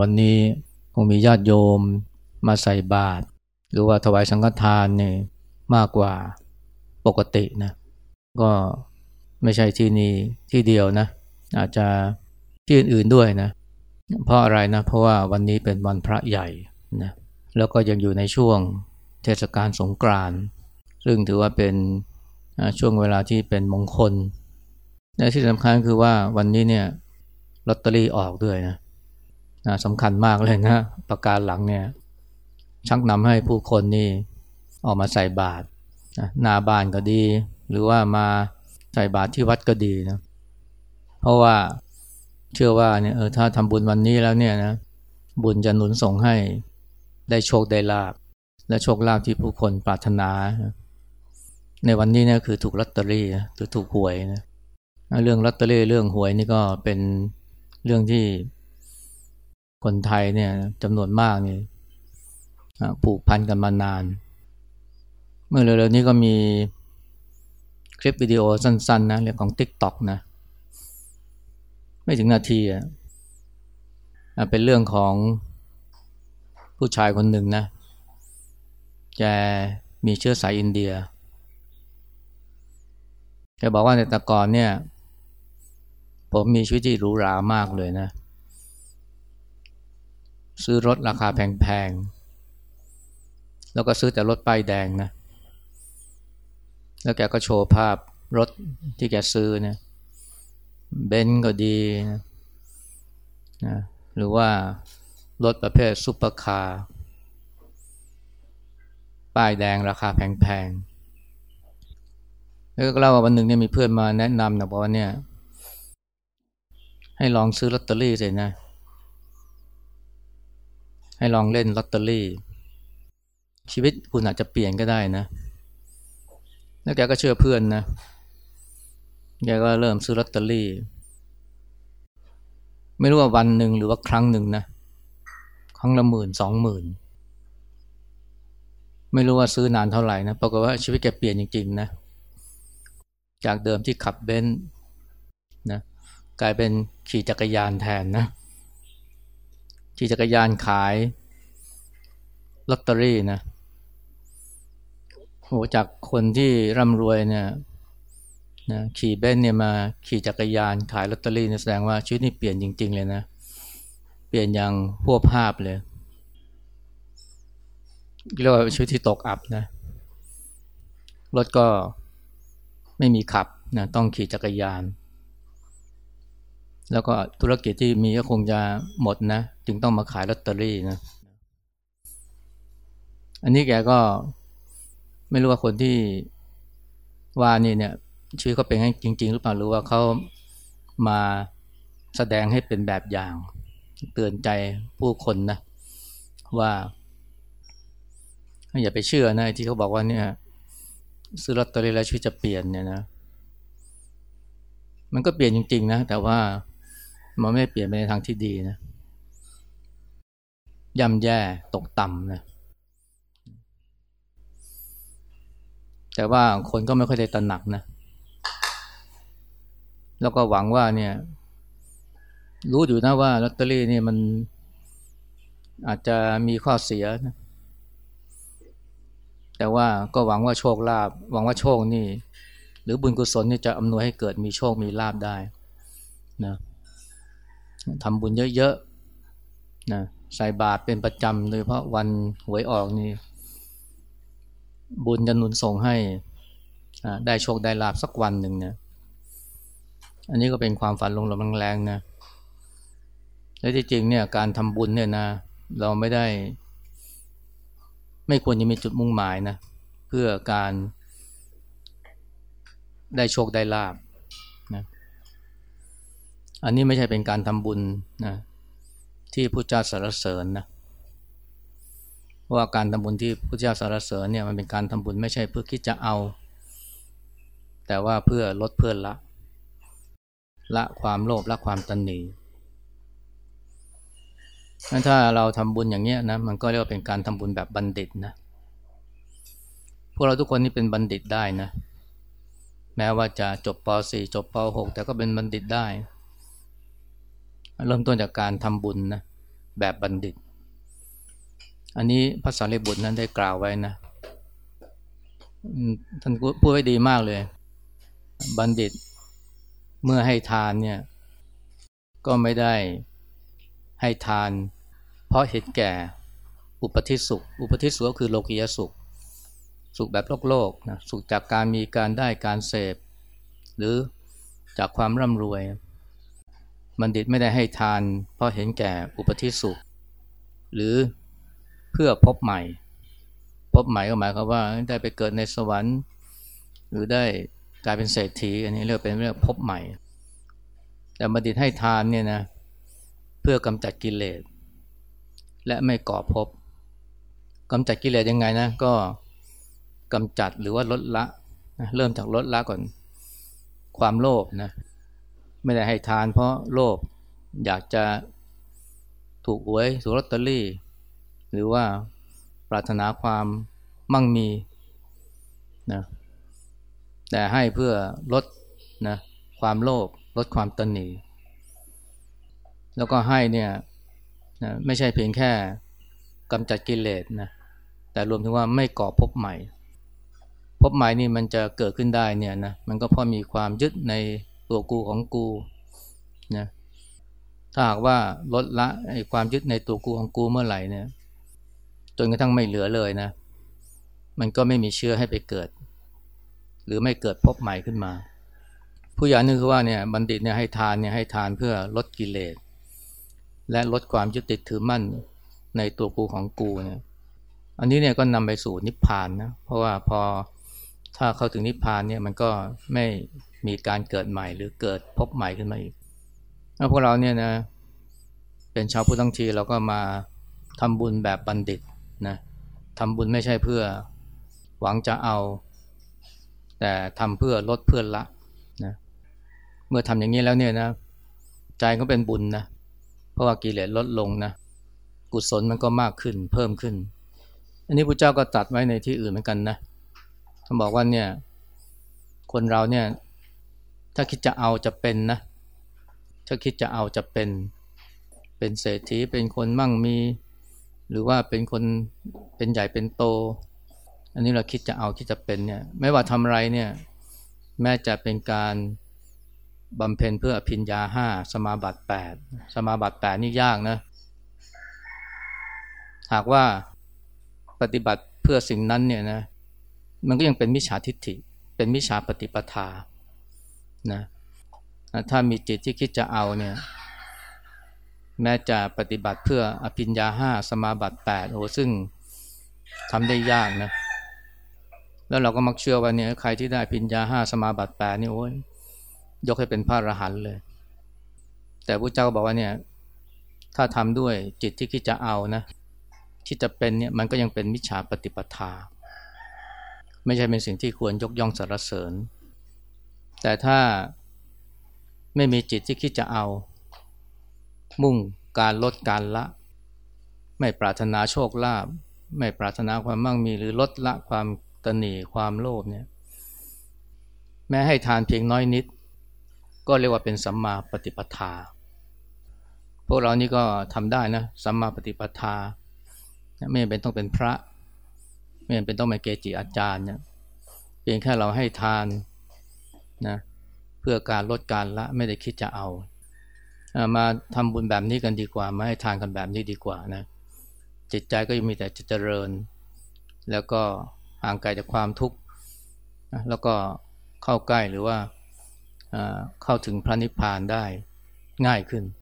วันนี้คงมีญาติโยมมาใส่บาตรหรือว่าถวายสังฆทานเนี่ยมากกว่าปกตินะก็ไม่ใช่ที่นี่ที่เดียวนะอาจจะที่อื่นๆด้วยนะเพราะอะไรนะเพราะว่าวันนี้เป็นวันพระใหญ่นะแล้วก็ยังอยู่ในช่วงเทศกาลสงกรานต์ซึ่งถือว่าเป็นช่วงเวลาที่เป็นมงคลและที่สำคัญคือว่าวันนี้เนี่ยลอตเตอรี่ออกด้วยนะ นะสำคัญมากเลยนะประการหลังเนี่ยชักนำให้ผู้คนนี่ออกมาใส่บาตรนะหน้าบ้านก็ดี หรือว่ามาใส่บาตรที่วัดก็ดีนะเพราะว่าเชื่อว่าเนี่ยเออถ้าทำบุญวันนี้แล้วเนี่ยนะบุญจะหนุนส่งให้ได้โชคได้ลาบและโชคลาภที่ผู้คนปรารถนา ในวันนี้เนี่ยคือถูกลอตเตอรี่หรือถูกหวยนะเรื่องลอตเตอรี่เรื่องหวยนี่ก็เป็นเรื่องที่ คนไทยเนี่ยจำนวนมากนี่ผูกพันกันมานาน เมื่อเร็วๆนี้ก็มีคลิปวิดีโอสั้นๆนะเรื่องของ TikTok นะ ไม่ถึงนาทีอะเป็นเรื่องของผู้ชายคนหนึ่งนะแกมีเชื้อสายอินเดียแกบอกว่าในต่ก่อนเนี่ย ผมมีชีวิตที่หรูหรามากเลยนะ ซื้อรถราคาแพงๆ แล้วก็ซื้อแต่รถป้ายแดงนะ แล้วแกก็โชว์ภาพรถที่แกซื้อเนี่ยเบนซ์ก็ดีนะนะหรือว่ารถประเภทซุปเปอร์คาร์ป้ายแดงราคาแพงๆ แล้วก็เล่าว่าวันหนึ่งเนี่ยมีเพื่อนมาแนะนำนะบอกว่าเนี่ย ให้ลองซื้อลอตเตอรี่สินะ ให้ลองเล่นลอตเตอรี่ ชีวิตคุณอาจจะเปลี่ยนก็ได้นะ แล้วแกก็เชื่อเพื่อนนะแกก็เริ่มซื้อลอตเตอรี่ ไม่รู้ว่าวันหนึ่งหรือว่าครั้งหนึ่งนะ ครั้งละหมื่นสองหมื่นไม่รู้ว่าซื้อนานเท่าไหร่นะปรากฏว่าชีวิตแกเปลี่ยนจริงๆนะ จากเดิมที่ขับเบนซ์นะกลายเป็นขี่จักรยานแทนนะ ขี่จักรยานขายลอตเตอรี่นะโหจากคนที่ร่ำรวยเนี่ยนะขี่เบนเนี่ยมาขี่จักรยานขายลอตเตอรี่เนี่ยแสดงว่าชีวิตนี่เปลี่ยนจริง ๆ เลยนะ เปลี่ยนอย่างพวกภาพเลยเรียกว่าชีวิตที่ตกอับนะรถก็ไม่มีขับนะต้องขี่จักรยาน แล้วก็ธุรกิจที่มีก็คงจะหมดนะ จึงต้องมาขายลอตเตอรี่นะ อันนี้แกก็ไม่รู้ว่าคนที่ว่านี่เนี่ยชีวิตเขาเป็นให้จริง ๆ หรือเปล่าหรือว่าเขามาแสดงให้เป็นแบบอย่าง เตือนใจผู้คนนะ ว่า อย่าไปเชื่อนะที่เขาบอกว่าเนี่ย ซื้อลอตเตอรี่แล้วชีวิตจะเปลี่ยนเนี่ยนะ มันก็เปลี่ยนจริง ๆ นะ แต่ว่า มันไม่เปลี่ยนไปในทางที่ดีนะย่ำแย่ตกต่ำนะแต่ว่าคนก็ไม่ค่อยได้ตระหนักนะแล้วก็หวังว่าเนี่ย รู้อยู่นะว่าลอตเตอรี่นี่มันอาจจะมีข้อเสียนะแต่ว่าก็หวังว่าโชคลาภหวังว่าโชคนี่ หรือบุญกุศลนี่จะอำนวยให้เกิดมีโชคมีลาภได้นะ ทำบุญเยอะๆนะใส่บาตรเป็นประจำโดยเพราะวันหวยออกนี่บุญจะหนุนส่งให้ได้โชคได้ลาบสักวันหนึ่งเนี่ยอันนี้ก็เป็นความฝันลงลมแรงๆนะและที่จริงเนี่ยการทำบุญเนี่ยนะเราไม่ได้ ไม่ควรจะมีจุดมุ่งหมายนะเพื่อการได้โชคได้ลาบ อันนี้ไม่ใช่เป็นการทำบุญนะที่พระเจ้าสรรเสริญนะว่าการทำบุญที่พระเจ้าสรรเสริญเนี่ยมันเป็นการทำบุญไม่ใช่เพื่อคิดจะเอา แต่ว่าเพื่อลดเพื่อละ ละความโลภละความตันหนีถ้าเราทำบุญอย่างนี้นะมันก็เรียกว่าเป็นการทำบุญแบบบัณฑิตนะพวกเราทุกคนนี่เป็นบัณฑิตได้นะ แม้ว่าจะจบป .4 จบป .6 แต่ก็เป็นบัณฑิตได้ เริ่มต้นจากการทำบุญนะแบบบัณฑิต อันนี้พระสารีบุตรนั้นได้กล่าวไว้นะท่านพูดไว้ดีมากเลย บัณฑิตเมื่อให้ทานเนี่ย ก็ไม่ได้ให้ทาน เพราะเห็นแก่อุปทิสุข อุปทิสุขก็คือโลกียสุข สุขแบบโลกโลกนะสุขจากการมีการได้การเสพ หรือจากความร่ำรวย บัณฑิตไม่ได้ให้ทาน เพราะเห็นแก่อุปทิสุข หรือเพื่อพบใหม่ พบใหม่ก็หมายความว่าได้ไปเกิดในสวรรค์ หรือได้กลายเป็นเศรษฐี อันนี้เรียกเป็นเรื่องพบใหม่ แต่บัณฑิตให้ทานเนี่ยนะเพื่อกำจัดกิเลสและไม่ก่อภพกำจัดกิเลสยังไงนะก็กำจัดหรือว่าลดละเริ่มจากลดละก่อนความโลภนะ ไม่ได้ให้ทานเพราะโลภอยากจะถูกหวยถูกลอตเตอรี่ หรือว่าปรารถนาความมั่งมีนะแต่ให้เพื่อลดนะความโลภลดความตนหนีแล้วก็ให้เนี่ยนะไม่ใช่เพียงแค่กำจัดกิเลสนะแต่รวมถึงว่าไม่ก่อภพใหม่ภพใหม่นี่มันจะเกิดขึ้นได้เนี่ยนะมันก็พราะมีความยึดใน ตัวกูของกูนะถ้าหากว่าลดละไอ้ความยึดในตัวกูของกูเมื่อไหร่เนี่ยจนกระทั่งไม่เหลือเลยนะ มันก็ไม่มีเชื้อให้ไปเกิด หรือไม่เกิดพบใหม่ขึ้นมา ผู้ใหญ่นึกคือว่าเนี่ยบัณฑิตเนี่ยให้ทานเนี่ยให้ทานเพื่อลดกิเลสและลดความยึดติดถือมั่นในตัวกูของกูเนี่ย อันนี้เนี่ยก็นำไปสู่นิพพานนะ เพราะว่าพอถ้าเข้าถึงนิพพานเนี่ยมันก็ไม่ มีการเกิดใหม่หรือเกิดพบใหม่ขึ้นมาอีกแล้วพวกเราเนี่ยนะเป็นชาวพุทธทั้งทีเราก็มาทำบุญแบบบัณฑิตนะทำบุญไม่ใช่เพื่อหวังจะเอา แต่ทำเพื่อลดเพื่อละนะเมื่อทำอย่างนี้แล้วเนี่ยนะใจก็เป็นบุญนะเพราะว่ากิเลสลดลงนะกุศลมันก็มากขึ้นเพิ่มขึ้น อันนี้พระเจ้าก็ตัดไว้ในที่อื่นเหมือนกันนะท่านบอกว่าเนี่ยคนเราเนี่ย ถ้าคิดจะเอาจะเป็นนะ ถ้าคิดจะเอาจะเป็น เป็นเศรษฐี เป็นคนมั่งมี หรือว่าเป็นคน เป็นใหญ่เป็นโต อันนี้เราคิดจะเอาคิดจะเป็นเนี่ย ไม่ว่าทำไรเนี่ย แม้จะเป็นการบำเพ็ญเพื่อพิญญาห้า สมาบัติแปด สมาบัติแปดนี่ยากนะ หากว่าปฏิบัติเพื่อสิ่งนั้นเนี่ยนะ มันก็ยังเป็นมิจฉาทิฏฐิ เป็นมิจฉาปฏิปทา นะถ้ามีจิตที่คิดจะเอาเนี่ยแม้จะปฏิบัติเพื่ออภิญญาห้าสมาบัติแปดโอ้ซึ่งทำได้ยากนะแล้วเราก็มักเชื่อว่าเนี่ยใครที่ได้ปิญญาห้าสมาบัติแปดนี่โอ้ยยกให้เป็นพระอรหันต์เลย แต่พระเจ้าก็บอกว่าเนี่ยถ้าทำด้วยจิตที่คิดจะเอานะที่จะเป็นเนี่ยมันก็ยังเป็นมิจฉาปฏิปทา ไม่ใช่เป็นสิ่งที่ควรยกย่องสรรเสริญ แต่ถ้าไม่มีจิตที่คิดจะเอา มุ่งการลดการละ ไม่ปรารถนาโชคลาภไม่ปรารถนาความมั่งมีหรือลดละความตนีความโลภเนี่ยแม้ให้ทานเพียงน้อยนิด ก็เรียกว่าเป็นสัมมาปฏิปทา พวกเรานี่ก็ทำได้นะสัมมาปฏิปทา ไม่เป็นต้องเป็นพระ ไม่เป็นต้องเป็นเกจิอาจารย์เนี่ยเพียงแค่เราให้ทาน นะเพื่อการลดการละไม่ได้คิดจะเอา มาทำบุญแบบนี้กันดีกว่ามาให้ทานกันแบบนี้ดีกว่านะจิตใจก็ยังมีแต่จะเจริญ แล้วก็ห่างไกลจากความทุกข์แล้วก็เข้าใกล้หรือว่าเข้าถึงพระนิพพานได้ง่ายขึ้น